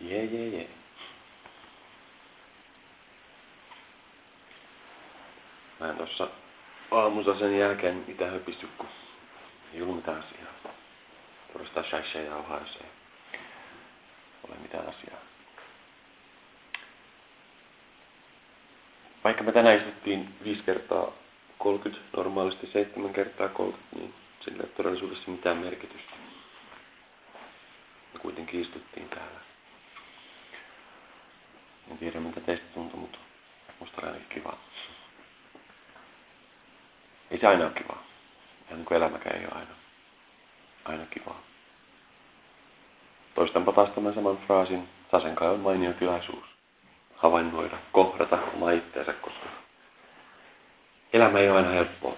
Jee, jee, jee. Mä en tossa aamussa sen jälkeen mitä höpisty, kun mitään asiaa. Turastaa shaisha ja jauhaa, jos ei ole mitään asiaa. Vaikka me tänään istuttiin 5 kertaa 30, normaalisti 7 kertaa 30, niin sillä ei todellisuudessa mitään merkitystä. Me kuitenkin istuttiin täällä. En tiedä miltä teistä tuntuu, mutta musta oli ainakin kiva. Ei se aina ole kivaa. Ja niin kuin elämäkään ei ole aina, aina kivaa. Toistanpa taas tämän saman fraasin. Sasenkai on mainio tilaisuus. Havainnoida, kohdata oma itteensä, koska elämä ei ole aina helppoa.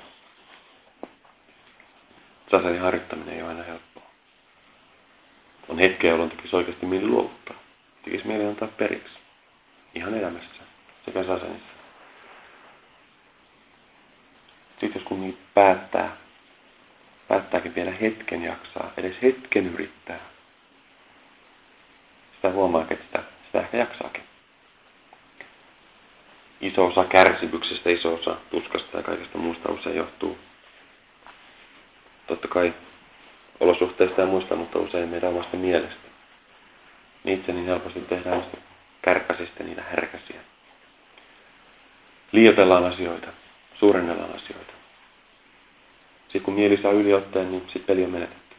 Sasenin harjoittaminen ei ole aina helppoa. On hetkeä, jolloin tekisi oikeasti mieli luovuttaa. Tekisi mieli antaa periksi. Ihan elämässä sekä sasenissa. Sitten jos kun niin päättää, päättääkin vielä hetken jaksaa, edes hetken yrittää, sitä huomaa, että sitä, sitä ehkä jaksaakin. Iso osa kärsimyksestä, iso osa tuskasta ja kaikesta muusta usein johtuu totta kai olosuhteista ja muista, mutta usein meidän omasta mielestä. Niin itse niin helposti tehdään kärkäsistä niitä härkäsiä. Liioitellaan asioita, suurennellaan asioita. Sitten kun mieli saa yliotteen, niin sitten peli on menetetty.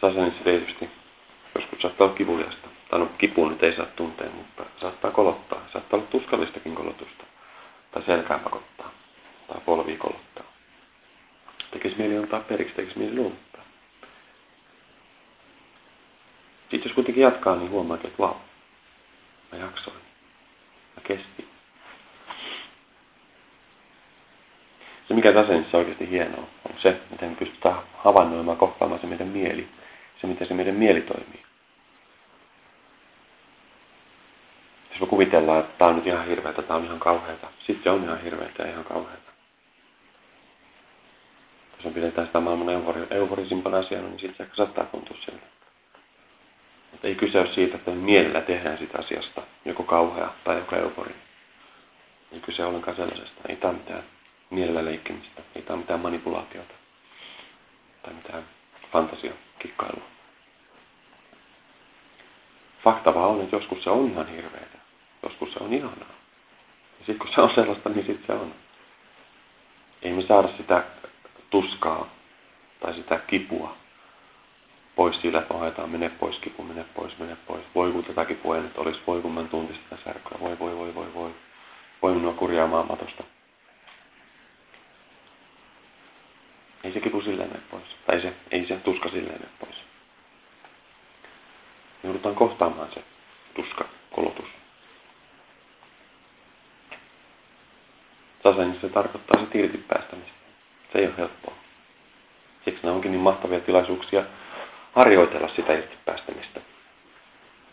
Sasanissa tietysti joskus saattaa olla kivuliasta. Tai no kipuun nyt ei saa tuntea, mutta saattaa kolottaa. Saattaa olla tuskallistakin kolotusta. Tai selkään pakottaa. Tai polvi kolottaa. Tekisi mieli antaa periksi, tekisi mieli luovuttaa. Sitten jos kuitenkin jatkaa, niin huomaa, että vau, mä jaksoin. Mä kestin. Se, mikä tasennissa oikeasti hienoa, on se, miten pystytään havainnoimaan, kohtaamaan se meidän mieli, se, miten se meidän mieli toimii. Jos me kuvitellaan, että tämä on nyt ihan hirveätä, tämä on ihan kauheata, sitten se on ihan hirveätä ja ihan kauheata. Jos me pidetään sitä maailman eufori, euforisimpana asiana, niin sitten se saattaa tuntua siltä. Ei kyse ole siitä, että mielellä tehdään sitä asiasta joko kauhea tai joko eufori. Ei kyse ollenkaan sellaisesta. Ei tämä mitään mielellä leikkimistä. Ei tämä mitään manipulaatiota tai mitään fantasiakikkailua. Fakta vaan on, että joskus se on ihan hirveätä. Joskus se on ihanaa. Ja sitten kun se on sellaista, niin sitten se on. Ei me saada sitä tuskaa tai sitä kipua pois sillä, että ohjataan, mene pois kipu, mene pois, mene pois. Voi kun tätä kipua ei nyt olisi, voi kun mä tunti sitä särkyä, voi, voi, voi, voi, voi. Voi minua kurjaamaan matosta. Ei se kipu silleen mene pois. Tai se, ei se tuska silleen mene pois. Joudutaan kohtaamaan se tuska, kolotus. Sasenissa se tarkoittaa se irti päästämistä. Se ei ole helppoa. Siksi ne onkin niin mahtavia tilaisuuksia harjoitella sitä irti päästämistä.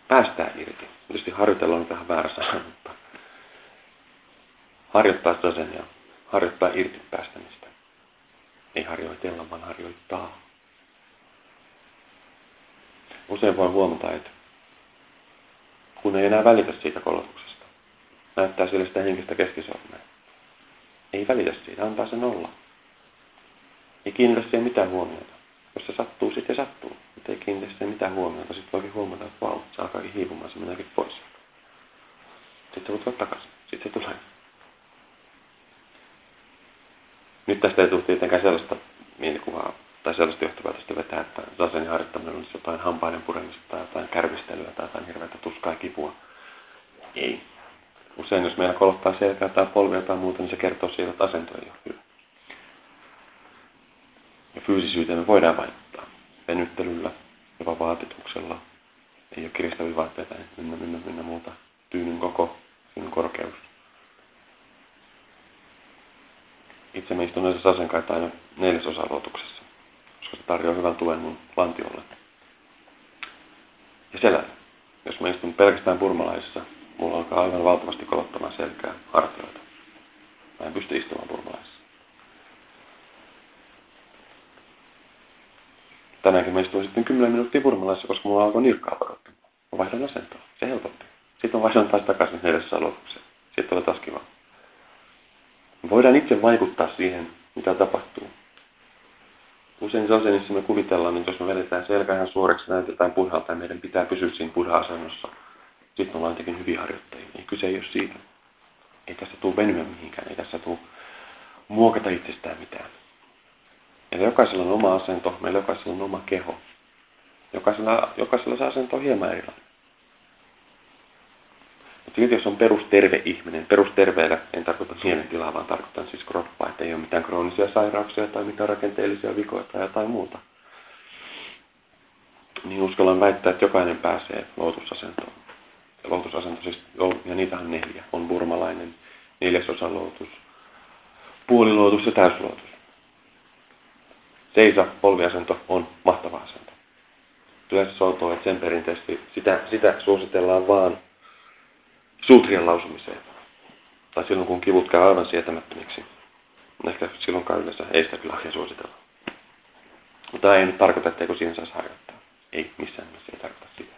Päästää irti. Tietysti harjoitella on vähän väärä sana, mutta harjoittaa sen ja harjoittaa irti päästämistä. Ei harjoitella, vaan harjoittaa. Usein voi huomata, että kun ei enää välitä siitä kolotuksesta, näyttää sille sitä henkistä keskisormea. Ei välitä siitä, antaa sen olla. Ei kiinnitä siihen mitään huomiota. Se sattuu, sitten sattuu. Mutta ei kiinnitä mitään huomiota. Sitten voikin huomata, että vau, se alkaakin hiipumaan, se meneekin pois. Sitten se voi tulla takaisin. Sitten se tulee. Nyt tästä ei tule tietenkään sellaista mielikuvaa tai sellaista johtopäätöstä vetää, että sasenin harjoittaminen olisi jotain hampaiden puremista tai jotain kärvistelyä tai jotain hirveätä tuskaa ja kipua. Ei. Usein jos meillä kolottaa selkää tai polvia tai muuta, niin se kertoo siitä, että asento ei ole hyvä. Ja fyysisyyteen me voidaan vaikuttaa. Venyttelyllä, jopa vaatetuksella. Ei ole kiristäviä vaatteita, ynnä, ynnä, ynnä muuta. Tyynyn koko, tyynyn korkeus. Itse me istun yleensä sasenkaita aina neljäsosa luotuksessa, koska se tarjoaa hyvän tuen mun lantiolle. Ja selällä. Jos mä istun pelkästään purmalaisessa, mulla alkaa aivan valtavasti kolottamaan selkää hartioita. Mä en pysty istumaan purmalaisessa. Tänäänkin mä istuin sitten 10 minuuttia purmalaisessa, koska mulla alkoi nilkkaa pakottamaan. Mä vaihdan asentoa. Se helpotti. Sitten mä vaihdan taas takaisin neljässä aloitukseen. Sitten oli taas kiva. Voidaan itse vaikuttaa siihen, mitä tapahtuu. Usein asennissa me kuvitellaan, että jos me vedetään selkä ihan suoreksi näytetään puhalta ja meidän pitää pysyä siinä puha-asennossa. Sitten ollaan jotenkin hyviä harjoittajia. Ei kyse ei ole siitä. Ei tässä tule venyä mihinkään. Ei tässä tule muokata itsestään mitään. Meillä jokaisella on oma asento, meillä jokaisella on oma keho. Jokaisella, jokaisella se asento on hieman erilainen. Mutta silti jos on perusterve ihminen, perusterveellä en tarkoita mielentilaa, vaan tarkoitan siis kroppaa, että ei ole mitään kroonisia sairauksia tai mitään rakenteellisia vikoja tai jotain muuta. Niin uskallan väittää, että jokainen pääsee lootusasentoon. Ja lootusasento siis, ja niitä on neljä. On burmalainen, neljäsosa lootus, puolilootus ja täyslootus. Seisa polviasento on mahtava asento. Työssä soutoo, että sen perinteisesti sitä, sitä suositellaan vaan suutrien lausumiseen. Tai silloin, kun kivut käy aivan sietämättömiksi. Ehkä silloin yleensä ei sitä kyllä suositella. Mutta ei nyt tarkoita, etteikö siihen saisi harjoittaa. Ei missään nimessä ei tarkoita sitä.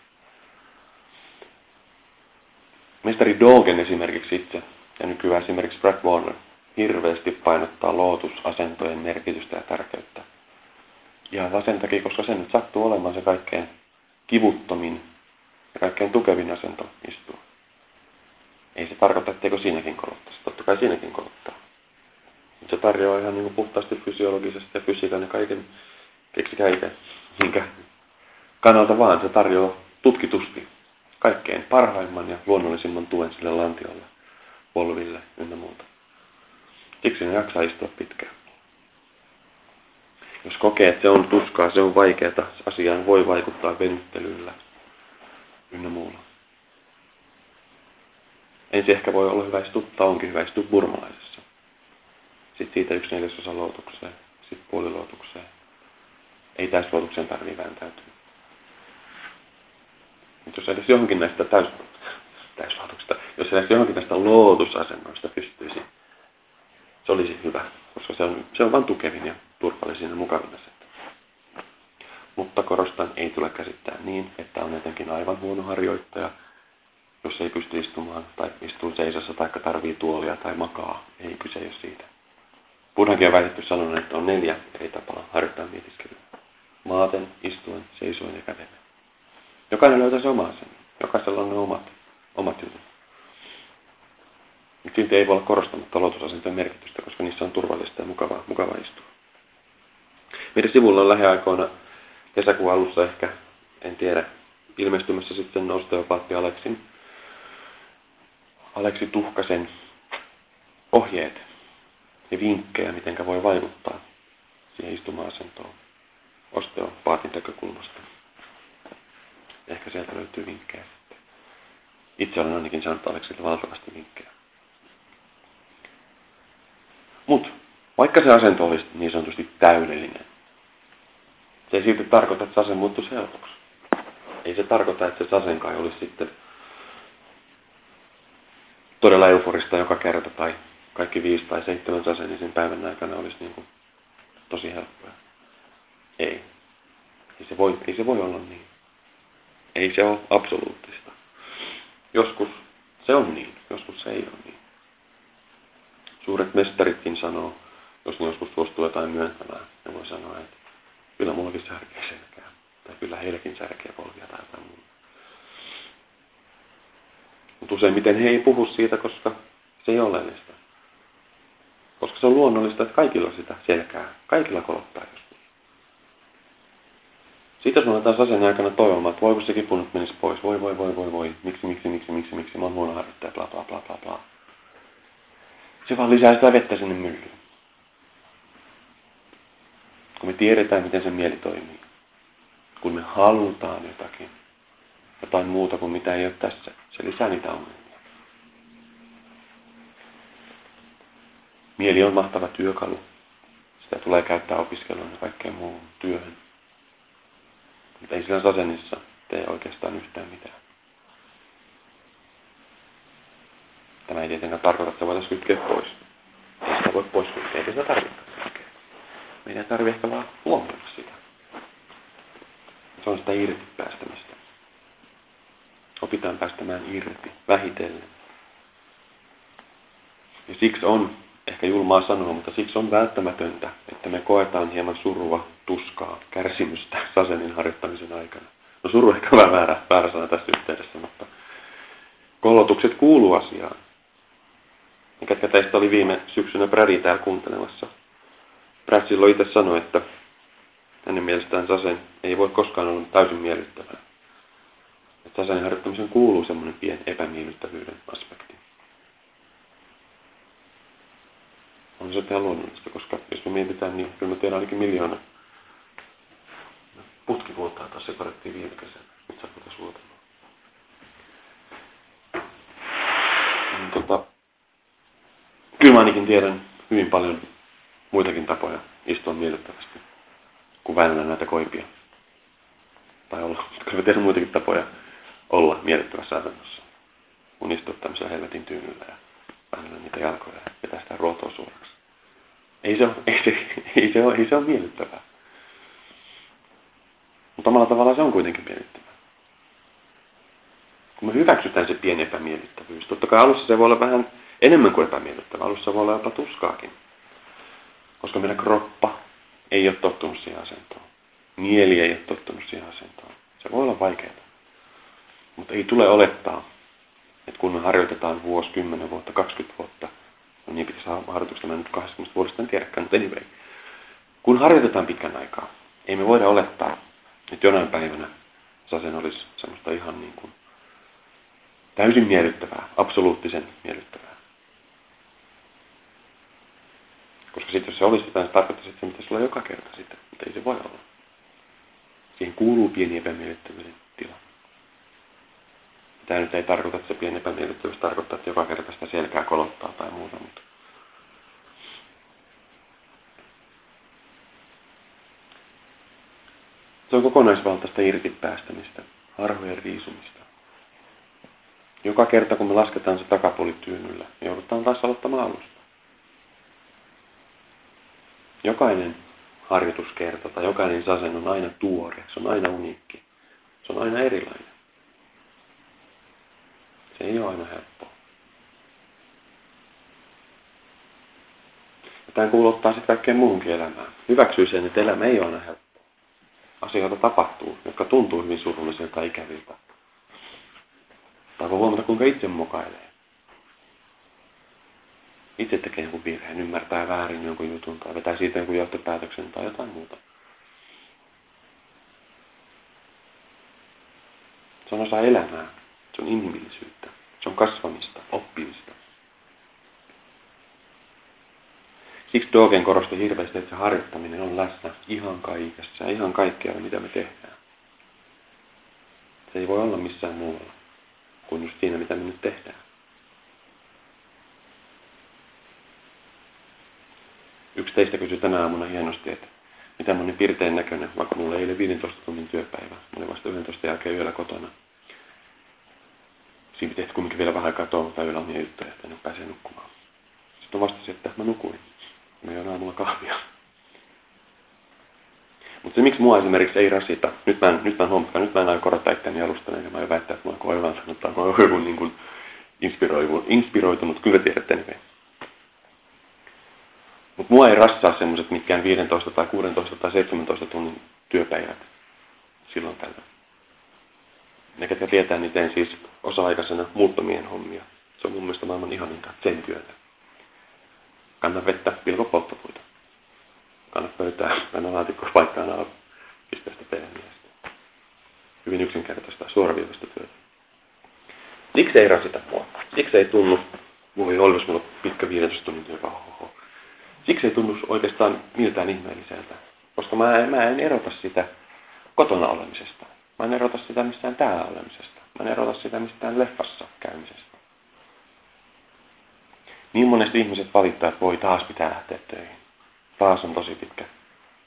Mestari Dogen esimerkiksi itse, ja nykyään esimerkiksi Brad Warner, hirveästi painottaa lootusasentojen merkitystä ja tärkeyttä. Ja sen takia, koska se nyt sattuu olemaan se kaikkein kivuttomin ja kaikkein tukevin asento istua. Ei se tarkoita, etteikö siinäkin kolottaisi. Totta kai siinäkin kolottaa. Mutta se tarjoaa ihan niin puhtaasti fysiologisesti ja fysiikan ja kaiken, keksikää itse, minkä kannalta vaan. Se tarjoaa tutkitusti kaikkein parhaimman ja luonnollisimman tuen sille lantiolle, polville ynnä muuta. Siksi ne jaksaa istua pitkään. Jos kokee, että se on tuskaa, se on vaikeaa, asiaan voi vaikuttaa venyttelyllä ynnä muulla. Ensin ehkä voi olla hyvä istua, tai onkin hyvä istua burmalaisessa. Sitten siitä yksi neljäsosa luotukseen, sitten puoliluotukseen. Ei täysluotukseen tarvitse vääntäytyä. Mutta jos edes johonkin näistä täys, täysluotuksista, jos edes johonkin näistä luotusasennoista pystyisi, se olisi hyvä, koska se on, se on vain tukevin ja turvallisin ja mukavin asento. Mutta korostan, ei tule käsittää niin, että on jotenkin aivan huono harjoittaja, jos ei pysty istumaan tai istuu seisossa tai tarvii tuolia tai makaa. Ei kyse ole siitä. Buddhakin on väitetty sanon, että on neljä eri tapaa harjoittaa mietiskelyä. Maaten, istuen, seisoen ja kävellen. Jokainen löytää se oma sen. Jokaisella on ne omat, omat jutut. Mutta silti ei voi olla korostamatta lotusasentojen merkitystä, koska niissä on turvallista ja mukavaa, mukavaa istua. Meidän sivulla on lähiaikoina kesäkuun alussa ehkä, en tiedä, ilmestymässä sitten osteopaatti Aleksin Aleksi Tuhkasen ohjeet ja vinkkejä, miten voi vaikuttaa siihen istuma-asentoon osteopaatin näkökulmasta. Ehkä sieltä löytyy vinkkejä sitten. Itse olen ainakin saanut Aleksille valtavasti vinkkejä. Mutta vaikka se asento olisi niin sanotusti täydellinen, se ei silti tarkoita, että sasen muuttuisi helpoksi. Ei se tarkoita, että se sasenkai olisi sitten todella euforista joka kerta tai kaikki viisi tai seitsemän sasen sen päivän aikana olisi niin kuin tosi helppoa. Ei. Ei se, voi, ei se voi olla niin. Ei se ole absoluuttista. Joskus se on niin, joskus se ei ole niin. Suuret mestaritkin sanoo, jos ne joskus suostuu jotain myöntämään, ne voi sanoa, että kyllä mullakin särkee selkää. Tai kyllä heilläkin särkee polvia tai jotain muuta. Mutta useimmiten he ei puhu siitä, koska se ei ole oleellista. Koska se on luonnollista, että kaikilla sitä selkää. Kaikilla kolottaa joskus. Jos me aletaan asian aikana toivomaan, että voiko se kipu nyt menisi pois. Voi, voi, voi, voi, voi. Miksi, miksi, miksi, miksi, miksi. Mä oon huono harjoittaja, bla, bla, bla, bla, bla. Se vaan lisää sitä vettä sinne myllyyn. Kun me tiedetään, miten se mieli toimii. Kun me halutaan jotakin, jotain muuta kuin mitä ei ole tässä. Se lisää niitä ongelmia. Mieli on mahtava työkalu. Sitä tulee käyttää opiskeluun ja kaikkeen muuhun työhön. Mutta ei sillä sasenissa tee oikeastaan yhtään mitään. Tämä ei tietenkään tarkoita, että se voitaisiin kytkeä pois. Ei sitä voi pois kytkeä, eikä sitä tarvitse Meidän tarvitsee ehkä vaan huomioida sitä. Se on sitä irti päästämistä. Opitaan päästämään irti, vähitellen. Ja siksi on, ehkä julmaa sanoa, mutta siksi on välttämätöntä, että me koetaan hieman surua, tuskaa, kärsimystä sasenin harjoittamisen aikana. No suru ehkä vähän väärä, väärä sana tässä yhteydessä, mutta kolotukset kuuluu asiaan. Ja ketkä teistä oli viime syksynä Brady täällä kuuntelemassa. Brad silloin itse sanoi, että hänen mielestään sasen ei voi koskaan olla täysin miellyttävää. Että sasen harjoittamisen kuuluu semmoinen pieni epämiellyttävyyden aspekti. On se ihan luonnollista, koska jos me mietitään, niin kyllä me tiedän ainakin miljoona putki vuotaa taas se korrettiin viime kesänä. Nyt sä pitäisi vuotamaan. Niin, tota, kyllä mä ainakin tiedän hyvin paljon muitakin tapoja istua miellyttävästi kuin väännellä näitä koipia. Tai olla, mä tiedän muitakin tapoja olla miellyttävässä asennossa. Kun istua tämmöisellä helvetin tyynyllä ja väännellä niitä jalkoja ja vetää sitä ruotoa suoraksi. Ei se ole, ei se, ei se ole, ei se ole miellyttävää. Mutta omalla tavallaan se on kuitenkin miellyttävää. Kun me hyväksytään se pieni epämiellyttävyys. Totta kai alussa se voi olla vähän enemmän kuin epämiellyttävää. Alussa voi olla jopa tuskaakin. Koska meidän kroppa ei ole tottunut siihen asentoon. Mieli ei ole tottunut siihen asentoon. Se voi olla vaikeaa. Mutta ei tule olettaa, että kun me harjoitetaan vuosi, 10 vuotta, 20 vuotta, no niin pitäisi harjoituksesta mennä nyt 20 vuodesta, en tiedäkään, mutta anyway. Kun harjoitetaan pitkän aikaa, ei me voida olettaa, että jonain päivänä sasen olisi semmoista ihan niin kuin täysin miellyttävää, absoluuttisen miellyttävää. Koska sitten jos se olisi sitä, se tarkoittaisi, että se pitäisi olla joka kerta sitten, mutta ei se voi olla. Siihen kuuluu pieni epämiellyttävyyden tila. Tämä nyt ei tarkoita, että se pieni epämiellyttävyys tarkoittaa, että joka kerta sitä selkää kolottaa tai muuta, mutta Se on kokonaisvaltaista irtipäästämistä, harhojen riisumista. Joka kerta, kun me lasketaan se takapuoli tyynyllä, joudutaan taas aloittamaan alusta. Jokainen harjoituskerta tai jokainen sasen on aina tuore, se on aina uniikki, se on aina erilainen. Se ei ole aina helppoa. Ja tämän kuuluttaa sitten kaikkeen muuhunkin elämään. Hyväksyy sen, että elämä ei ole aina helppoa asioita tapahtuu, jotka tuntuu hyvin surullisilta ikäviltä. Tai voi huomata, kuinka itse mokailee. Itse tekee jonkun virheen, ymmärtää väärin jonkun jutun tai vetää siitä jonkun johtopäätöksen tai jotain muuta. Se on osa elämää. Se on inhimillisyyttä. Se on kasvamista, oppimista. Siksi Dogen korosti hirveästi, että se harjoittaminen on läsnä ihan kaikessa ja ihan kaikkea, mitä me tehdään. Se ei voi olla missään muualla kuin just siinä, mitä me nyt tehdään. Teistä kysyi tänä aamuna hienosti, että mitä moni pirteen näköinen, vaikka mulla ei ole 15 tunnin työpäivä. Mä olin vasta 11 jälkeen yöllä kotona. Siinä pitäisi kumminkin vielä vähän aikaa touhuta yöllä juttuja, että en pääse nukkumaan. Sitten vastasin, että mä nukuin. Me join aamulla kahvia. Mutta se, miksi mua esimerkiksi ei rasita, nyt mä en, nyt mä en huomaa, nyt mä en aio korottaa itseäni alustan, ja mä en väittää, että mä oon oivaltanut tai mä oon joku niin inspiroitunut, kyllä tiedätte anyway. Mutta mua ei rassaa semmoiset mitkään 15 tai 16 tai 17 tunnin työpäivät silloin tällä. Ne, ketkä tietää, niin teen siis osa-aikaisena muuttomien hommia. Se on mun mielestä maailman ihaninta sen työtä. Kanna vettä, pilko polttopuita. Kanna pöytää, kanna laatikko paikkaan alla, pistä sitä pehmeästi. Hyvin yksinkertaista, suoraviivaista työtä. Siksi ei rasita mua. Siksi ei tunnu, voi jos mulla pitkä 15 tunnin työpäivä. Siksi ei tunnu oikeastaan miltään ihmeelliseltä. Koska mä en, mä en erota sitä kotona olemisesta. Mä en erota sitä mistään täällä olemisesta. Mä en erota sitä mistään leffassa käymisestä. Niin monesti ihmiset valittaa, että voi taas pitää lähteä töihin. Taas on tosi pitkä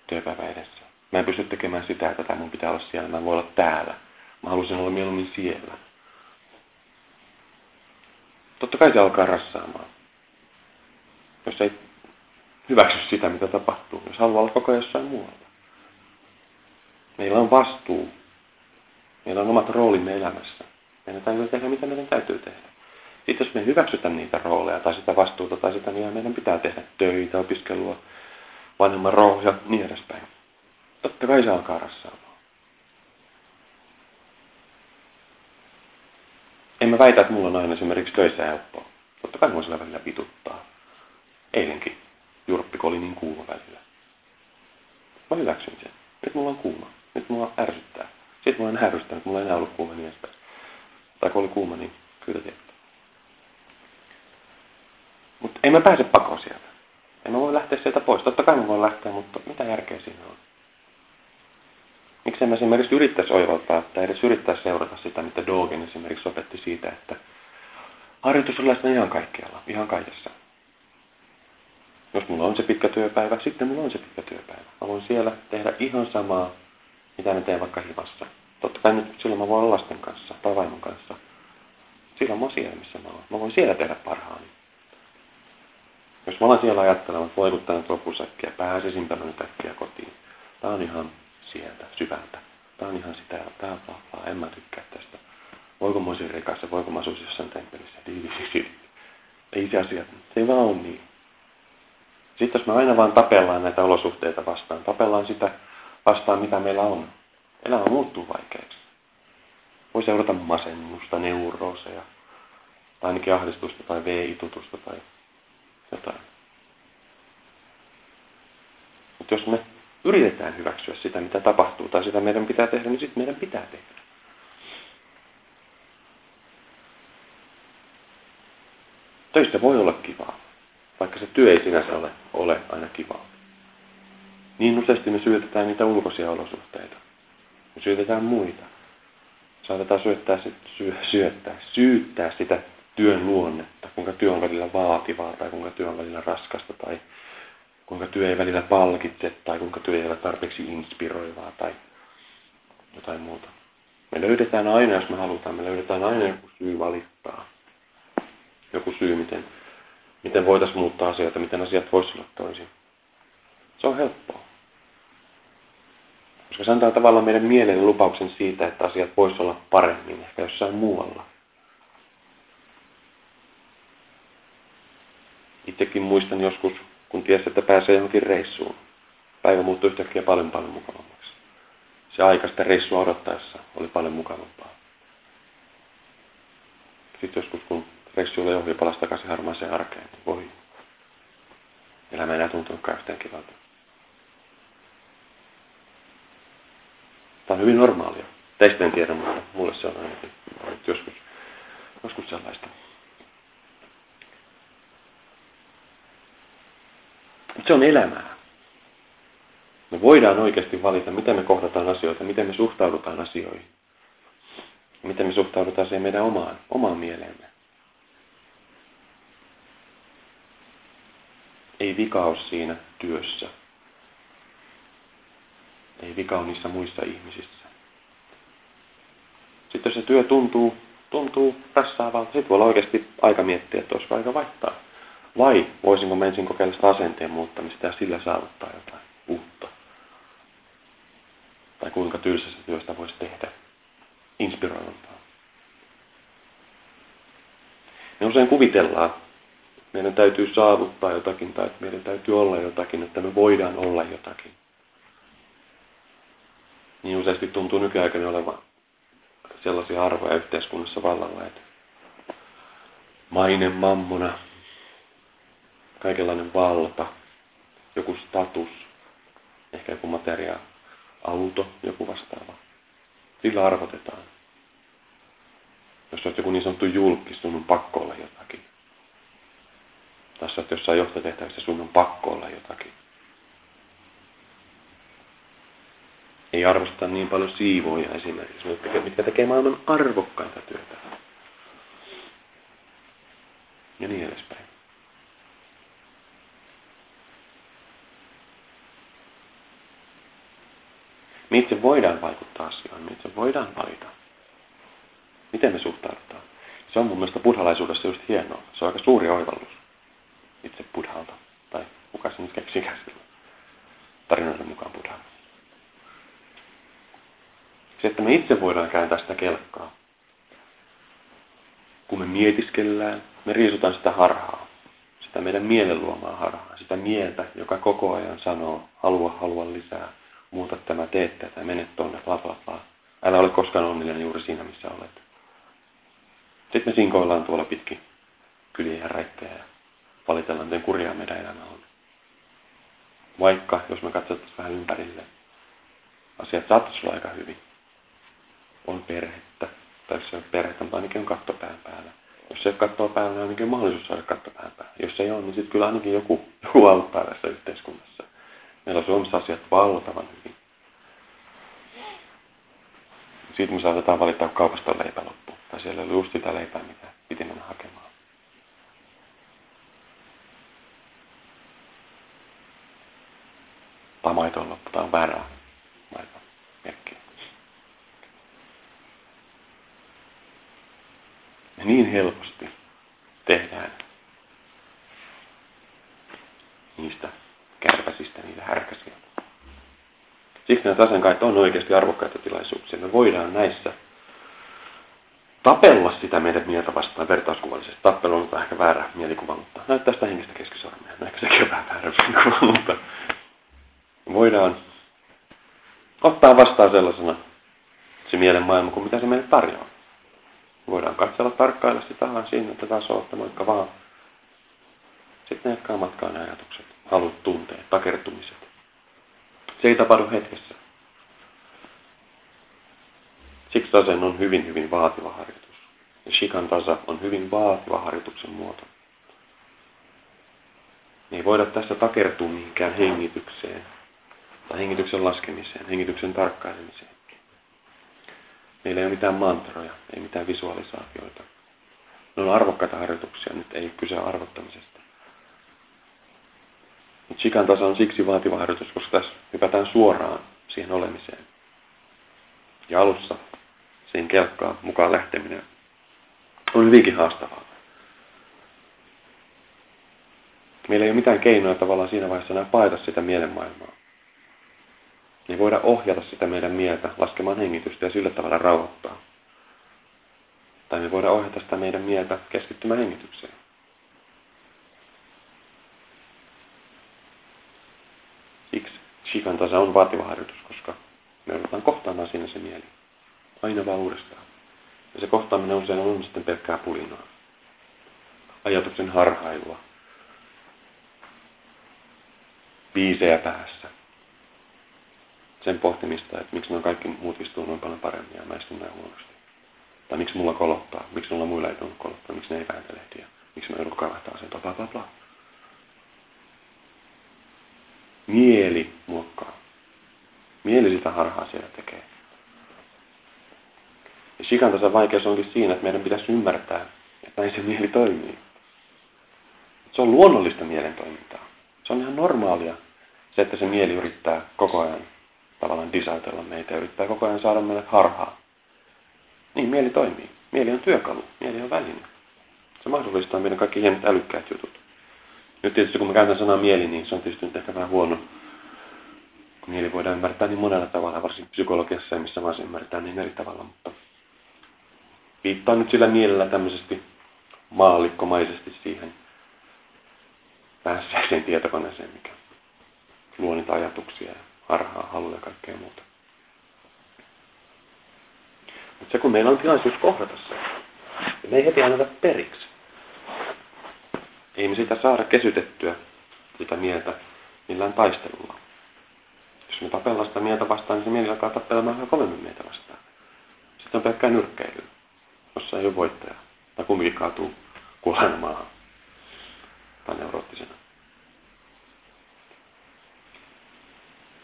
työpäivä edessä. Mä en pysty tekemään sitä, että mun pitää olla siellä. Mä en voi olla täällä. Mä haluaisin olla mieluummin siellä. Totta kai se alkaa rassaamaan. Jos ei hyväksy sitä, mitä tapahtuu. Jos haluaa olla koko jossain muualla. Meillä on vastuu Meillä on omat roolimme elämässä. Meidän täytyy tehdä, mitä meidän täytyy tehdä. Sitten jos me hyväksytään niitä rooleja tai sitä vastuuta tai sitä, niin meidän pitää tehdä töitä, opiskelua, vanhemman rooli ja niin edespäin. Totta kai se alkaa rassaamaan. En mä väitä, että mulla on aina esimerkiksi töissä helppoa. Totta kai mua sillä välillä pituttaa. Eilenkin jurppiko oli niin kuuma välillä. Mä hyväksyn sen. Nyt mulla on kuuma. Nyt mulla ärsyttää. Sitten mulla on härrystänyt, että mulla ei enää ollut kuuma niin edespäin. Tai kun oli kuuma, niin kyllä tietää. Mutta ei mä pääse pakoon sieltä. En mä voi lähteä sieltä pois. Totta kai mä voin lähteä, mutta mitä järkeä siinä on? Miksi mä esimerkiksi yrittäisi oivaltaa tai edes yrittäisi seurata sitä, mitä Dogen esimerkiksi opetti siitä, että harjoitus on läsnä ihan kaikkialla, ihan kaikessa. Jos mulla on se pitkä työpäivä, sitten mulla on se pitkä työpäivä. Mä voin siellä tehdä ihan samaa, mitä mä teen vaikka himassa. Totta kai nyt silloin mä voin olla lasten kanssa tai vaimon kanssa. Silloin mä oon siellä, missä mä oon. Mä voin siellä tehdä parhaani. Jos mä olen siellä ajattelemaan, että voikuttaa nyt lopusäkkiä, pääsisinpä nyt äkkiä kotiin. Tää on ihan sieltä, syvältä. Tää on ihan sitä, tää on vahvaa, en mä tykkää tästä. Voiko mä olisin rikassa, voiko mä asuisi jossain temppelissä. Ei se asia, se ei vaan ole niin. Sitten jos me aina vaan tapellaan näitä olosuhteita vastaan, tapellaan sitä vastaan, mitä meillä on, elämä muuttuu vaikeaksi. Voi seurata masennusta, neurooseja, tai ainakin ahdistusta tai V-itutusta tai jotain. Mutta jos me yritetään hyväksyä sitä, mitä tapahtuu, tai sitä meidän pitää tehdä, niin sitten meidän pitää tehdä. Töistä voi olla kivaa, vaikka se työ ei sinänsä ole, ole aina kivaa. Niin useasti me syytetään niitä ulkoisia olosuhteita. Me syytetään muita. Saatetaan syöttää, syö, syöttää, syyttää sitä työn luonnetta, kuinka työ on välillä vaativaa tai kuinka työ on välillä raskasta tai kuinka työ ei välillä palkitse tai kuinka työ ei ole tarpeeksi inspiroivaa tai jotain muuta. Me löydetään aina, jos me halutaan, me löydetään aina joku syy valittaa. Joku syy, miten, miten voitaisiin muuttaa asioita, miten asiat voisivat olla toisin. Se on helppoa. Koska se antaa tavallaan meidän mielen lupauksen siitä, että asiat voisivat olla paremmin, ehkä jossain muualla. Itsekin muistan joskus, kun tiesi, että pääsee johonkin reissuun. Päivä muuttui yhtäkkiä paljon paljon mukavammaksi. Se aika sitä reissua odottaessa oli paljon mukavampaa. Sitten joskus, kun reissu oli ohi palasi takaisin harmaaseen arkeen, voi. Elämä ei enää tuntunutkaan yhtään kivalta. Tämä on hyvin normaalia. Teistä en tiedä, mutta mulle se on ainakin joskus, joskus sellaista. Mutta se on elämää. Me voidaan oikeasti valita, miten me kohdataan asioita, miten me suhtaudutaan asioihin. Miten me suhtaudutaan siihen meidän omaan, omaan mieleemme. Ei vika ole siinä työssä. Ei vika ole niissä muissa ihmisissä. Sitten jos se työ tuntuu, tuntuu rassaavalta, sitten voi olla oikeasti aika miettiä, että olisiko aika vaihtaa vai voisinko mä ensin kokeilla sitä asenteen muuttamista ja sillä saavuttaa jotain uutta? Tai kuinka tylsästä työstä voisi tehdä inspiroivampaa? Me usein kuvitellaan, meidän täytyy saavuttaa jotakin tai että meidän täytyy olla jotakin, että me voidaan olla jotakin. Niin useasti tuntuu nykyaikana olevan sellaisia arvoja yhteiskunnassa vallalla, että maine, mammona, kaikenlainen valta, joku status, ehkä joku materia, auto, joku vastaava. Sillä arvotetaan. Jos olet joku niin sanottu julkis, sun on pakko olla jotakin. Jos olet jossain johtotehtävissä, sun on pakko olla jotakin. Ei arvosta niin paljon siivoja esimerkiksi, mitkä tekee maailman arvokkainta työtä. Ja niin edespäin. Me itse voidaan vaikuttaa asioihin, me itse voidaan valita. Miten me suhtaudutaan? Se on mun mielestä buddhalaisuudessa just hienoa. Se on aika suuri oivallus itse buddhalta. Tai kuka se nyt keksikään. Tarinoiden mukaan buddha. Se, että me itse voidaan kääntää sitä kelkkaa. Kun me mietiskellään, me riisutaan sitä harhaa. Sitä meidän mielen luomaa harhaa. Sitä mieltä, joka koko ajan sanoo, halua, halua lisää. Muuta tämä, tee tätä, mene tonne, bla bla bla. Älä ole koskaan onnellinen juuri siinä, missä olet. Sitten me sinkoillaan tuolla pitkin kyliä ja reittejä ja valitellaan, miten kurjaa meidän elämä on. Vaikka, jos me katsotaan vähän ympärille, asiat saattaisi olla aika hyvin. On perhettä, tai jos se on perhettä, mutta ainakin on kattopään päällä. Jos se ei ole kattoa päällä, niin ainakin on mahdollisuus saada kattopään päällä. Jos ei ole, niin sitten kyllä ainakin joku, joku auttaa tässä yhteiskunnassa. Meillä on Suomessa asiat valtavan hyvin. Siitä me saatetaan valittaa kaupasta leipä loppu. Tai siellä oli just sitä leipää, mitä piti mennä. Tai maito on loppu, tai on väärää maito merkkiä. Ja niin helposti tehdään niistä kärpäsistä niitä härkäsiä. Nämä tasankait on oikeasti arvokkaita tilaisuuksia. Me voidaan näissä tapella sitä meidän mieltä vastaan vertauskuvallisesti. Tappelu on ehkä väärä mielikuva, mutta näyttää sitä henkistä keskisormea. No ehkä sekin on vähän väärä mielikuva, mutta voidaan ottaa vastaan sellaisena se mielen maailma kuin mitä se meille tarjoaa. Voidaan katsella tarkkailla sitä vaan siinä, että taas olette moikka vaan. Sitten jatkaa matkaa ne ajatukset, halut, tunteet, takertumiset. Se ei tapahdu hetkessä. Siksi tasen on hyvin, hyvin vaativa harjoitus. Ja shikan tasa on hyvin vaativa harjoituksen muoto. Me ei voida tässä takertua mihinkään hengitykseen tai hengityksen laskemiseen, hengityksen tarkkailemiseen. Meillä ei ole mitään mantroja, ei mitään visualisaatioita. Ne on arvokkaita harjoituksia, nyt ei kyse arvottamisesta. Mutta Chikan tasa on siksi vaativa harjoitus, koska tässä hypätään suoraan siihen olemiseen. Ja alussa siihen kelkkaan mukaan lähteminen on hyvinkin haastavaa. Meillä ei ole mitään keinoja tavallaan siinä vaiheessa enää paeta sitä mielenmaailmaa. Ei voida ohjata sitä meidän mieltä laskemaan hengitystä ja sillä tavalla rauhoittaa. Tai me voidaan ohjata sitä meidän mieltä keskittymään hengitykseen. Siksi Shikan tasa on vaativa harjoitus, koska me joudutaan kohtaamaan siinä se mieli. Aina vaan uudestaan. Ja se kohtaaminen usein on sitten pelkkää pulinaa. Ajatuksen harhailua. Biisejä päässä. Sen pohtimista, että miksi nuo kaikki muut istuu noin paljon paremmin ja mä istun näin huonosti. Tai miksi mulla kolottaa, miksi mulla muilla ei tunnu kolottaa, miksi ne ei vääntelehtiä, miksi mä joudun kaivahtaa sen, bla bla bla. Mieli muokkaa. Mieli sitä harhaa siellä tekee. Ja shikantasan vaikeus onkin siinä, että meidän pitäisi ymmärtää, että näin se mieli toimii. Se on luonnollista mielen toimintaa. Se on ihan normaalia, se, että se mieli yrittää koko ajan tavallaan disaitella meitä yrittää koko ajan saada meidät harhaa. Niin, mieli toimii. Mieli on työkalu. Mieli on väline. Se mahdollistaa meidän kaikki hienot älykkäät jutut. Nyt tietysti kun mä käytän sanaa mieli, niin se on tietysti nyt ehkä vähän huono. Kun mieli voidaan ymmärtää niin monella tavalla, varsinkin psykologiassa ja missä vaan se ymmärretään niin eri tavalla. Mutta viittaan nyt sillä mielellä tämmöisesti maallikkomaisesti siihen päässeeseen tietokoneeseen, mikä luo niitä ajatuksia ja harhaa, haluja ja kaikkea muuta. Mutta se kun meillä on tilaisuus kohdata se, me ei heti anneta periksi. Ei me sitä saada kesytettyä, sitä mieltä, millään taistelulla. Jos me tapellaan sitä mieltä vastaan, niin se mieli alkaa tappelemaan vähän kovemmin meitä vastaan. Sitten on pelkkää nyrkkeilyä, jossa ei ole voittaja. Tai kumminkin kaatuu kuolleena maahan. Tai neuroottisena.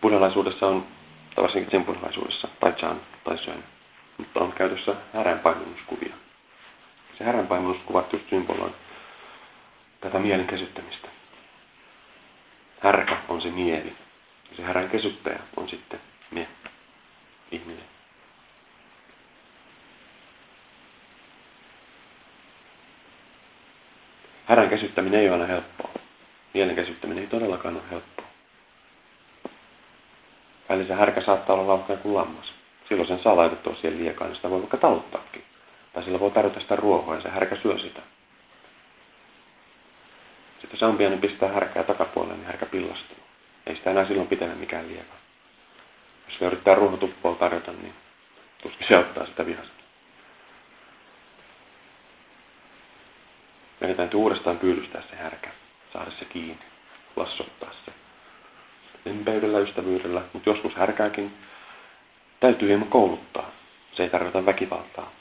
buddhalaisuudessa on, tai varsinkin sen tai chan, tai sön, mutta on käytössä häränpaimennuskuvia. Se häränpaimennuskuvat just symboloi tätä mielen kesyttämistä. Härkä on se mieli. Ja se härän kesyttäjä on sitten me, ihminen. Härän käsittäminen ei ole aina helppoa. Mielen käsittäminen ei todellakaan ole helppoa. Välillä se härkä saattaa olla lauhkea kuin lammas. silloin sen saa laitettua siihen liekaan, niin sitä voi vaikka taluttaakin. Tai sillä voi tarjota sitä ruohoa ja se härkä syö sitä. Sitten se on pieni pistää härkää takapuolelle, niin härkä pillastuu. Ei sitä enää silloin pitene mikään lieka. Jos se yrittää ruohotuppoa tarjota, niin tuskin se ottaa sitä vihasta. Meidän täytyy uudestaan pyydystää se härkä, saada se kiinni, lassottaa se. Empeydellä, ystävyydellä, mutta joskus härkääkin täytyy hieman kouluttaa. Se ei tarvita väkivaltaa.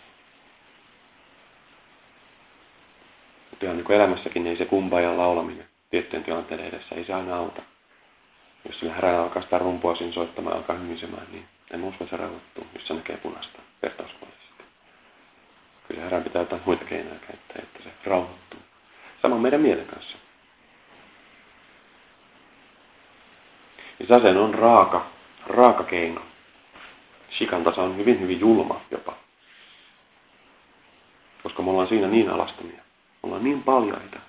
Mutta ihan niin kuin elämässäkin, niin ei se kumpaajan laulaminen tiettyjen tilanteiden edessä, ei se aina auta. Jos sillä herällä alkaa sitä rumpua siinä soittamaan, alkaa hymisemään, niin en usko, että se rauhoittuu, jos se näkee punaista vertauskuvallisesti. Kyllä herran pitää jotain muita keinoja käyttää, että se rauhoittuu. Sama meidän mielen kanssa. Ja sasen on raaka, raaka keino. Shikantasa on hyvin, hyvin julma jopa. Koska me ollaan siinä niin alastomia. Me ollaan niin paljaita.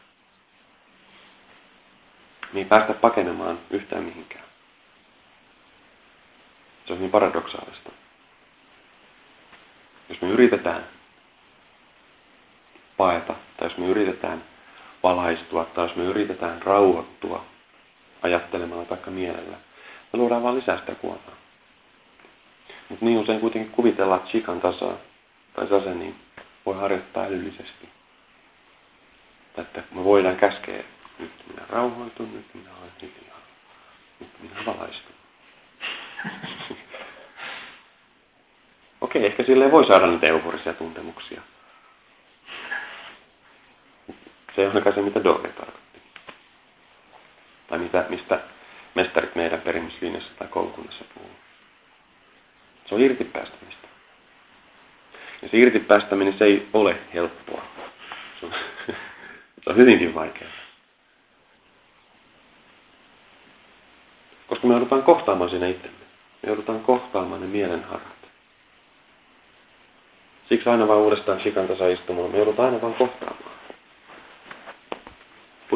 Me ei päästä pakenemaan yhtään mihinkään. Se on niin paradoksaalista. Jos me yritetään paeta, tai jos me yritetään valaistua, tai jos me yritetään rauhoittua ajattelemalla tai mielellä, me luodaan vain lisää sitä kuomaa. Mutta niin usein kuitenkin kuvitellaan, että chikan tasaa tai sase, niin voi harjoittaa älyllisesti. Että me voidaan käskeä, nyt minä rauhoitun, nyt minä olen hiljaa, nyt minä valaistun. Okei, ehkä sille voi saada niitä euforisia tuntemuksia. Se ei olekaan se, mitä Dore tarkoitti. Tai mitä, mistä mestarit meidän perimyslinjassa tai koulukunnassa puhuu. Se on irtipäästämistä. Ja se irtipäästäminen se ei ole helppoa. Se on, se on hyvinkin vaikeaa. Koska me joudutaan kohtaamaan siinä itsemme. Me joudutaan kohtaamaan ne mielenharhat. Siksi aina vaan uudestaan shikantasa istumalla. Me joudutaan aina vaan kohtaamaan.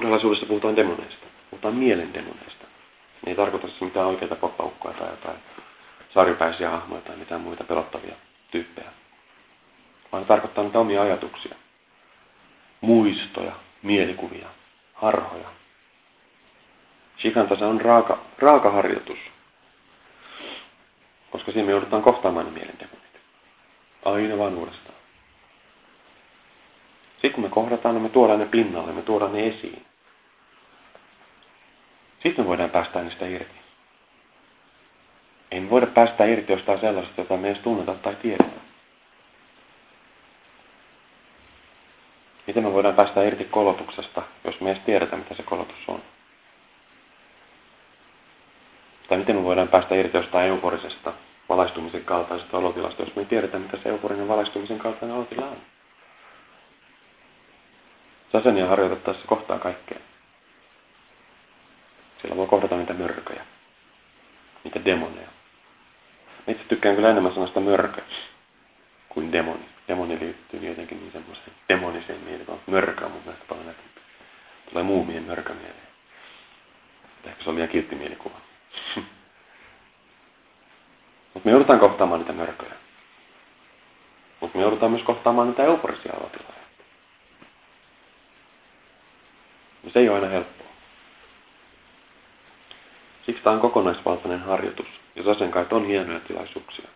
Buddhalaisuudessa puhutaan demoneista. Puhutaan mielen demoneista. Ne ei tarkoita se mitään oikeita poppaukkoa tai jotain sarjapäisiä hahmoja tai mitään muita pelottavia tyyppejä. Vaan tarkoittaa niitä omia ajatuksia. Muistoja, mielikuvia, harhoja. Shikantasa on raaka, raaka harjoitus. Koska siinä me joudutaan kohtaamaan ne mielendemonit. Aina vaan uudestaan. Sitten kun me kohdataan, niin me tuodaan ne pinnalle, me tuodaan ne esiin. Sitten voidaan päästä niistä irti. Ei me voida päästä irti jostain sellaisesta, jota me edes tunneta tai tiedetä. Miten me voidaan päästä irti kolotuksesta, jos me edes tiedetä, mitä se kolotus on? Tai miten me voidaan päästä irti jostain euforisesta valaistumisen kaltaisesta olotilasta, jos me ei tiedetä, mitä se euforinen valaistumisen kaltainen olotila on? Sasenia harjoitettaessa kohtaa kaikkea. Siellä voi kohdata niitä mörköjä, niitä demoneja. Itse tykkään kyllä enemmän sanasta mörkö kuin demoni. Demoni liittyy jotenkin niin semmoiseen demoniseen mieleen. Mörkö on mun mielestä paljon näkyy. Tulee muumien mörkö mieleen. Ehkä se on liian kiltti mielikuva. Mutta me joudutaan kohtaamaan niitä mörköjä. Mutta me joudutaan myös kohtaamaan niitä euforisia alotiloja. Ja se ei ole aina helppoa. Siksi tämä on kokonaisvaltainen harjoitus. Ja sasenkait on hienoja tilaisuuksia.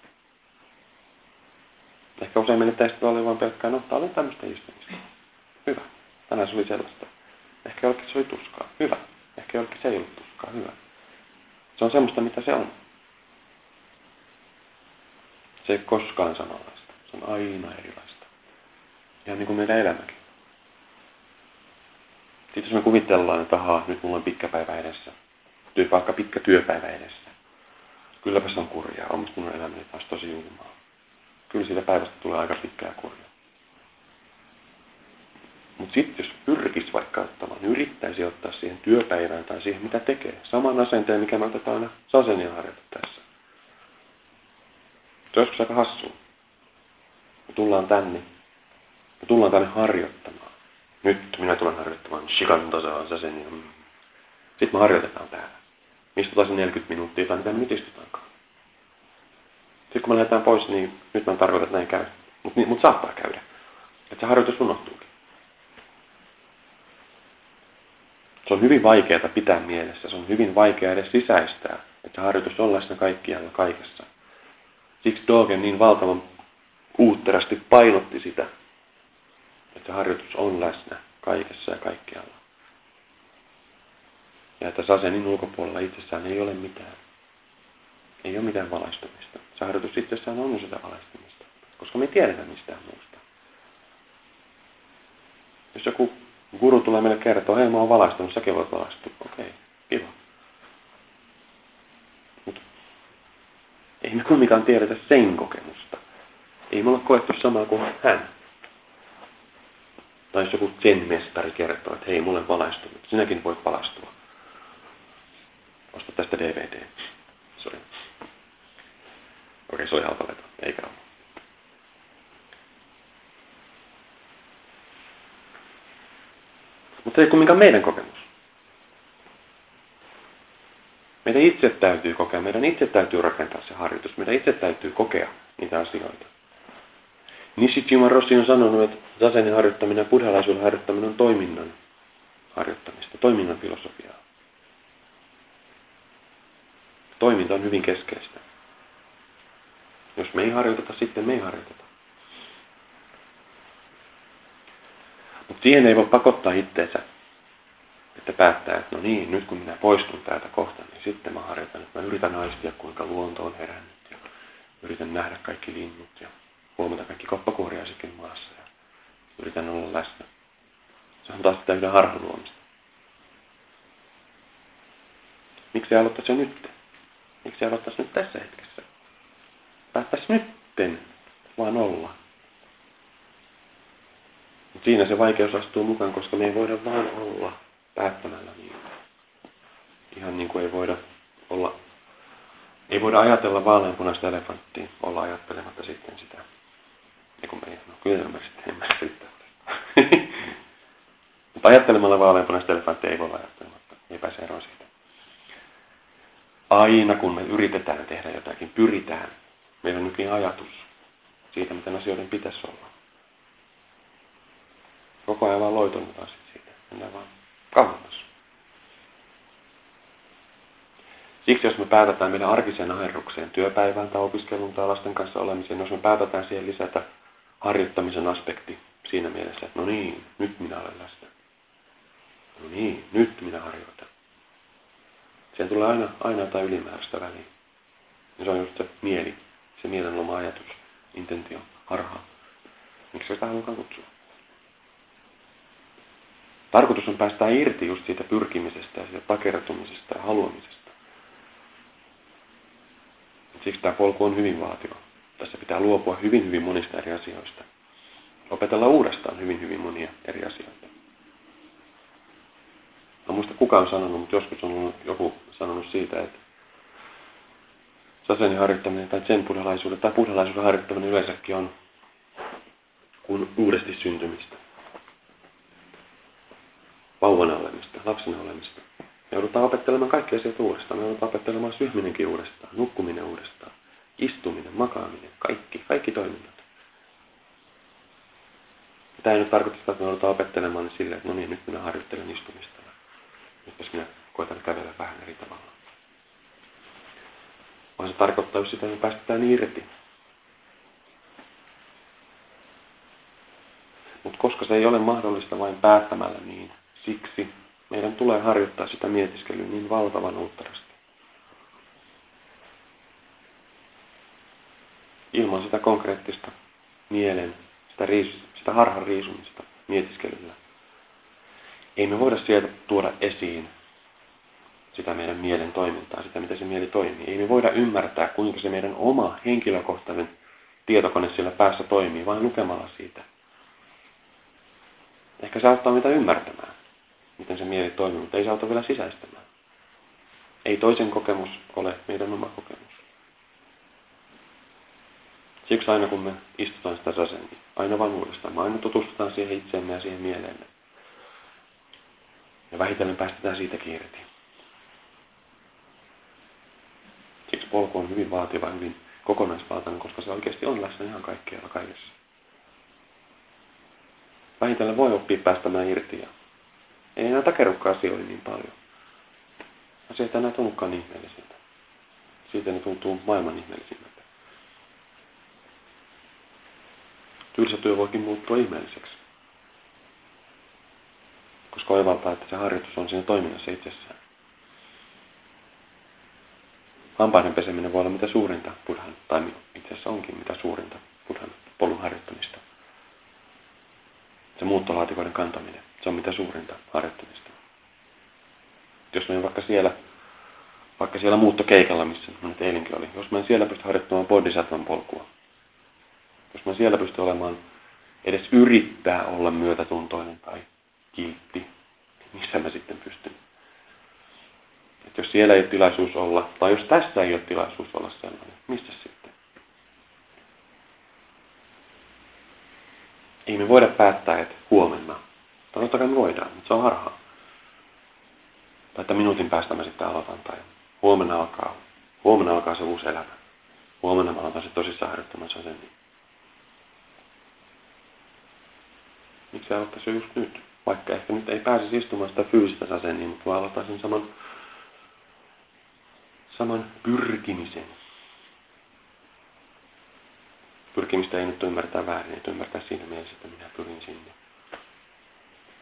Ehkä usein meille teistä oli vain pelkkää, no tämä oli tämmöistä istumista. Hyvä. Tänään se oli sellaista. Ehkä jollekin se oli tuskaa. Hyvä. Ehkä jollekin se ei ollut tuskaa. Hyvä. Se on semmoista, mitä se on. Se ei koskaan samanlaista. Se on aina erilaista. Ihan niin kuin meidän elämäkin. Sitten jos me kuvitellaan, että ahaa, nyt mulla on pitkä päivä edessä. Vaikka pitkä työpäivä edessä. Kylläpä se on kurjaa. On minun elämäni taas tosi julmaa. Kyllä siitä päivästä tulee aika pitkää kurjaa. Mutta sitten jos pyrkisi vaikka ottamaan, niin yrittäisi ottaa siihen työpäivään tai siihen, mitä tekee. Saman asenteen, mikä me otetaan aina sasenia harjoitettaessa. Se on joskus aika hassua. Me tullaan tänne. Me tullaan tänne harjoittamaan. Nyt minä tulen harjoittamaan shikantasaa sasenia. Sitten me harjoitetaan täällä. Istutaan se 40 minuuttia tai mitä nyt istutaankaan. Sitten kun me lähdetään pois, niin nyt mä en tarkoita, että näin käy. Mutta niin, mut saattaa käydä. Että se harjoitus unohtuukin. Se on hyvin vaikeaa pitää mielessä. Se on hyvin vaikeaa edes sisäistää, että harjoitus on läsnä kaikkialla kaikessa. Siksi Dogen niin valtavan uutterasti painotti sitä, että harjoitus on läsnä kaikessa ja kaikkialla. Ja että sasenin ulkopuolella itsessään ei ole mitään. Ei ole mitään valaistumista. Se harjoitus itsessään on sitä valaistumista, koska me ei tiedetä mistään muusta. Jos joku guru tulee meille kertoa, hei mä oon valaistunut, säkin voit valaistua. Okei, okay, kiva. Mut ei me kumminkaan tiedetä sen kokemusta. Ei me olla koettu samaa kuin hän. Tai jos joku sen mestari kertoo, että hei, mulle valaistunut, sinäkin voit valaistua. Osta tästä DVD. Sorry. Okei, se oli halpa veto. Eikä ole. Mutta ei kumminkaan meidän kokemus. Meidän itse täytyy kokea, meidän itse täytyy rakentaa se harjoitus, meidän itse täytyy kokea niitä asioita. Nishijima Rossi on sanonut, että zasenin harjoittaminen ja harjoittaminen on toiminnan harjoittamista, toiminnan filosofiaa. Toiminta on hyvin keskeistä. Jos me ei harjoiteta, sitten me ei harjoiteta. Mutta siihen ei voi pakottaa itseensä, että päättää, että no niin, nyt kun minä poistun täältä kohta, niin sitten mä harjoitan, että mä yritän aistia, kuinka luonto on herännyt ja yritän nähdä kaikki linnut ja huomata kaikki koppakuoriaisetkin maassa ja yritän olla läsnä. Se on taas sitä yhden harhan. Miksi aloittaisi jo nyt? Miksi aloittaisi nyt tässä hetkessä? Päättäisi nytten vaan olla. Mutta siinä se vaikeus astuu mukaan, koska me ei voida vaan olla päättämällä niin. Ihan niin kuin ei voida olla, ei voida ajatella vaaleanpunaista elefanttia, olla ajattelematta sitten sitä. Ja kun me ei, no kyllä sitten. Mutta ajattelemalla vaaleanpunaista elefanttia ei voi olla ajattelematta, ei pääse eroon siitä. Aina kun me yritetään tehdä jotakin, pyritään, meillä on nykin ajatus siitä, miten asioiden pitäisi olla. Koko ajan vaan loitonnetaan siitä. Mennään vaan kauemmas. Siksi jos me päätetään meidän arkiseen aherrukseen, työpäivään tai opiskelun tai lasten kanssa olemiseen, jos me päätetään siihen lisätä harjoittamisen aspekti siinä mielessä, että no niin, nyt minä olen läsnä. No niin, nyt minä harjoitan. Siihen tulee aina, aina jotain ylimääräistä väliin. Ja se on just se mieli, se mielen ajatus, intentio, harha. Miksi sitä halutaan kutsua? Tarkoitus on päästä irti just siitä pyrkimisestä ja siitä takertumisesta ja haluamisesta. Siksi tämä polku on hyvin vaativa. Tässä pitää luopua hyvin, hyvin monista eri asioista. Opetella uudestaan hyvin, hyvin monia eri asioita. Mä muista kuka on sanonut, mutta joskus on joku sanonut siitä, että sasenin harjoittaminen tai sen buddhalaisuuden tai buddhalaisuuden harjoittaminen yleensäkin on kuin uudesti syntymistä vauvana olemista, lapsena olemista. Me joudutaan opettelemaan kaikki asiat uudestaan. Me joudutaan opettelemaan syöminenkin uudestaan, nukkuminen uudestaan, istuminen, makaaminen, kaikki, kaikki toiminnot. Tämä ei nyt tarkoita sitä, että me joudutaan opettelemaan silleen, että no niin, nyt minä harjoittelen istumista. Nyt minä koitan kävellä vähän eri tavalla. Vaan se tarkoittaa sitä, että me päästetään irti. Mutta koska se ei ole mahdollista vain päättämällä niin, Siksi meidän tulee harjoittaa sitä mietiskelyä niin valtavan uuttarasti. Ilman sitä konkreettista mielen, sitä, riis, sitä harhan riisumista mietiskelyllä. Ei me voida sieltä tuoda esiin sitä meidän mielen toimintaa, sitä miten se mieli toimii. Ei me voida ymmärtää, kuinka se meidän oma henkilökohtainen tietokone siellä päässä toimii, vain lukemalla siitä. Ehkä se auttaa meitä ymmärtämään miten se mieli toimii, mutta ei se auta vielä sisäistämään. Ei toisen kokemus ole meidän oma kokemus. Siksi aina kun me istutaan sitä sasenia, aina vaan uudestaan, me aina tutustutaan siihen itseemme ja siihen mieleemme. Ja vähitellen päästetään siitä irti. Siksi polku on hyvin vaativa, hyvin kokonaisvaltainen, koska se oikeasti on läsnä ihan kaikkialla kaikessa. Vähitellen voi oppia päästämään irti ja ei enää takerukka asioihin niin paljon. Asiat ei enää tunnukaan ihmeellisiltä. Siitä ne tuntuu maailman ihmeellisimmältä. Tylsä työ voikin muuttua ihmeelliseksi. Koska oivaltaa, että se harjoitus on siinä toiminnassa itsessään. Hampaiden peseminen voi olla mitä suurinta buddhan, tai itse asiassa onkin mitä suurinta buddhan polun harjoittamista. Se muuttolaatikoiden kantaminen, se on mitä suurinta harjoittamista. Jos me vaikka siellä, vaikka siellä muuttokeikalla, missä nyt eilenkin oli, jos mä siellä pysty harjoittamaan bodhisattvan polkua, jos mä siellä pysty olemaan, edes yrittää olla myötätuntoinen tai kiltti, missä mä sitten pystyn? Että jos siellä ei ole tilaisuus olla, tai jos tässä ei ole tilaisuus olla sellainen, mistä sitten? Ei me voida päättää, että huomenna. Tai totta kai me voidaan, mutta se on harhaa. Tai että minuutin päästä mä sitten aloitan, tai huomenna alkaa, huomenna alkaa se uusi elämä. Huomenna mä aloitan se tosissaan harjoittamaan sen niin. Miksi aloittaisi just nyt? Vaikka ehkä nyt ei pääsisi istumaan sitä fyysistä sasenia, mutta voi aloittaa sen saman saman pyrkimisen. Pyrkimistä ei nyt ymmärtää väärin, että ymmärtää siinä mielessä, että minä pyrin sinne.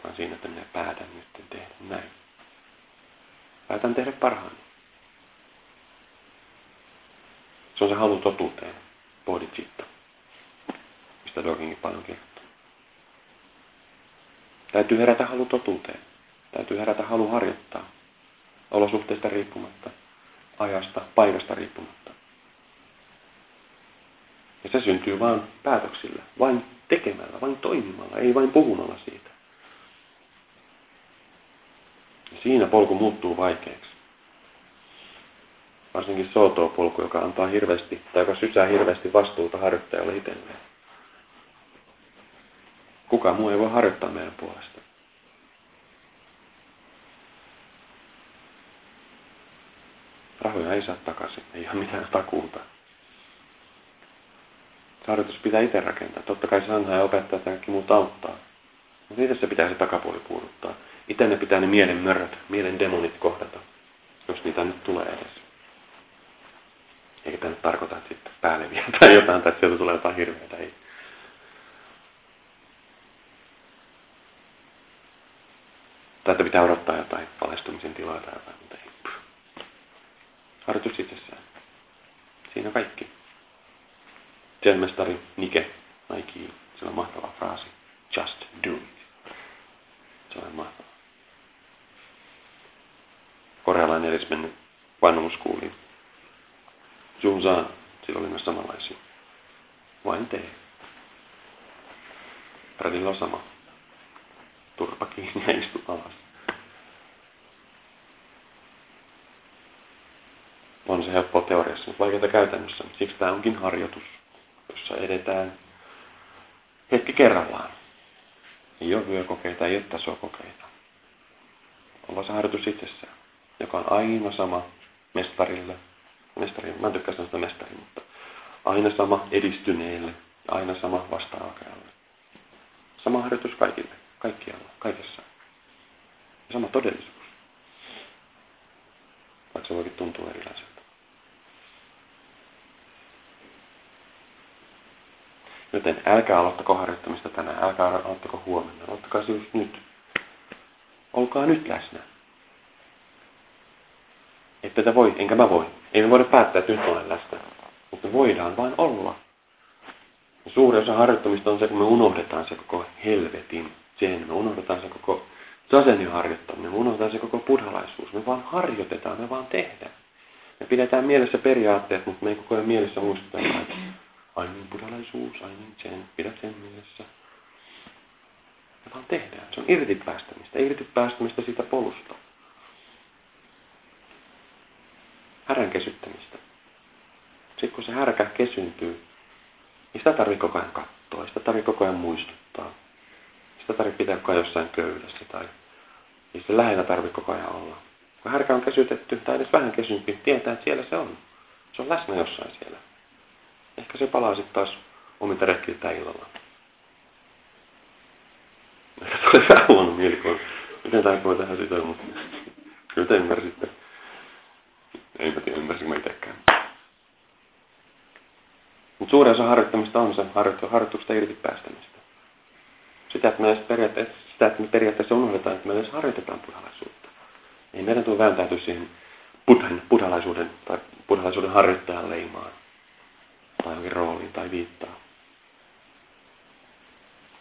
Vaan siinä, että minä päätän nyt tehdä näin. Päätän tehdä parhaani. Se on se halu totuuteen, bodhicitta, mistä Doginkin paljon kertoo. Täytyy herätä halu totuuteen. Täytyy herätä halu harjoittaa olosuhteista riippumatta ajasta, paikasta riippumatta. Ja se syntyy vain päätöksillä, vain tekemällä, vain toimimalla, ei vain puhumalla siitä. Ja siinä polku muuttuu vaikeaksi. Varsinkin Soto-polku, joka antaa hirveästi, tai joka sysää hirveästi vastuuta harjoittajalle itselleen. Kukaan muu ei voi harjoittaa meidän puolesta. Rahoja ei saa takaisin, ei ole mitään takuuta. Harjoitus pitää itse rakentaa. Totta kai sanha ja opettaa että kaikki muut auttaa. Mutta itse se pitää se takapuoli puuduttaa. Itse ne pitää ne mielen mörrät, mielen demonit kohdata, jos niitä nyt tulee edes. Eikä tämä nyt tarkoita, että sitten päälle vielä tai jotain, tai sieltä tulee jotain hirveätä. Ei. Tai että pitää odottaa jotain valaistumisen tilaa tai jotain, mutta ei. Harjoitus itsessään. Siinä kaikki. Tiedemestari Nike Nike, se on mahtava fraasi. Just do it. Se on mahtava. Korealainen edesmennyt vanhumuskuuli. Junzaan, sillä oli myös samanlaisia. Vain tee. Radilla on sama. Turpa kiinni ja istu alas. on se helppoa teoriassa, mutta vaikeaa käytännössä. Siksi tämä onkin harjoitus, jossa edetään hetki kerrallaan. Ei ole vyökokeita, ei ole tasokokeita. On se harjoitus itsessään, joka on aina sama mestarille. Mestari, mä en tykkää sanoa mestari, mutta aina sama edistyneelle, aina sama vasta Sama harjoitus kaikille, kaikkialla, kaikessa. Ja sama todellisuus. Vaikka se voikin tuntua erilaiselta. Joten älkää aloittako harjoittamista tänään, älkää aloittako huomenna, aloittakaa se just nyt. Olkaa nyt läsnä. Että te voi, enkä mä voi. Ei me voida päättää, että nyt olen läsnä. Mutta voidaan vain olla. Ja suuri osa harjoittamista on se, kun me unohdetaan se koko helvetin sen. Me unohdetaan se koko sasenin harjoittaminen. Me unohdetaan se koko buddhalaisuus. Me vaan harjoitetaan, me vaan tehdään. Me pidetään mielessä periaatteet, mutta me ei koko ajan mielessä muistuteta, että aina buddhalaisuus, aina sen, pidät sen mielessä. Ja vaan tehdään. Se on irti päästämistä, irti päästämistä siitä polusta. Härän kesyttämistä. Sitten kun se härkä kesyntyy, niin sitä tarvitsee koko ajan katsoa, sitä tarvitsee koko ajan muistuttaa. Sitä tarvitsee pitää koko ajan jossain köydessä tai ei sitä lähellä tarvitse koko ajan olla. Kun härkä on kesytetty tai edes vähän kesynkin, tietää, että siellä se on. Se on läsnä jossain siellä. Ehkä se palaa sitten taas omilta retkiltä illalla. Tulee vähän huono mielikuva. Miten tämä voi tehdä sitä, mutta kyllä te ymmärsitte. Ei mä tiedä, ymmärsinkö mä itsekään. Mutta suurin osa harjoittamista on se harjoituksesta irti päästämistä. Sitä, että me, periaatteessa, sitä, että me periaatteessa unohdetaan, että me edes harjoitetaan buddhalaisuutta. Ei meidän tule vääntäytyä siihen buddhan, buddhalaisuuden tai buddhalaisuuden harjoittajan leimaan tai johonkin rooliin tai viittaa.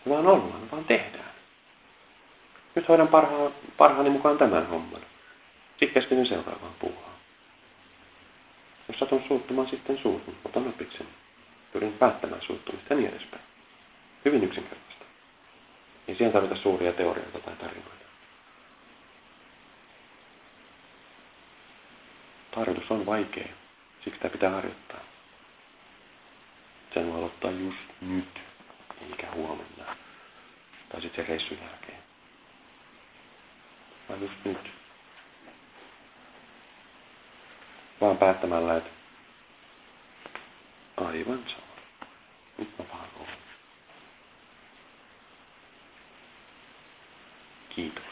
Vaan ollaan, vaan tehdään. Nyt hoidan parhaan, parhaani mukaan tämän homman. Sitten keskityn seuraavaan puuhaan. Jos satun suuttumaan, sitten suutun. Otan opiksen. Pyrin päättämään suuttumista ja niin edespäin. Hyvin yksinkertaista. Ei siihen tarvita suuria teorioita tai tarinoita. Tarjotus on vaikea. Siksi sitä pitää harjoittaa. Sen voi aloittaa just nyt, eikä huomenna. Tai sitten se reissun jälkeen. Vaan just nyt. Vaan päättämällä, että aivan sama. Nyt mä vaan olen. Kiitos.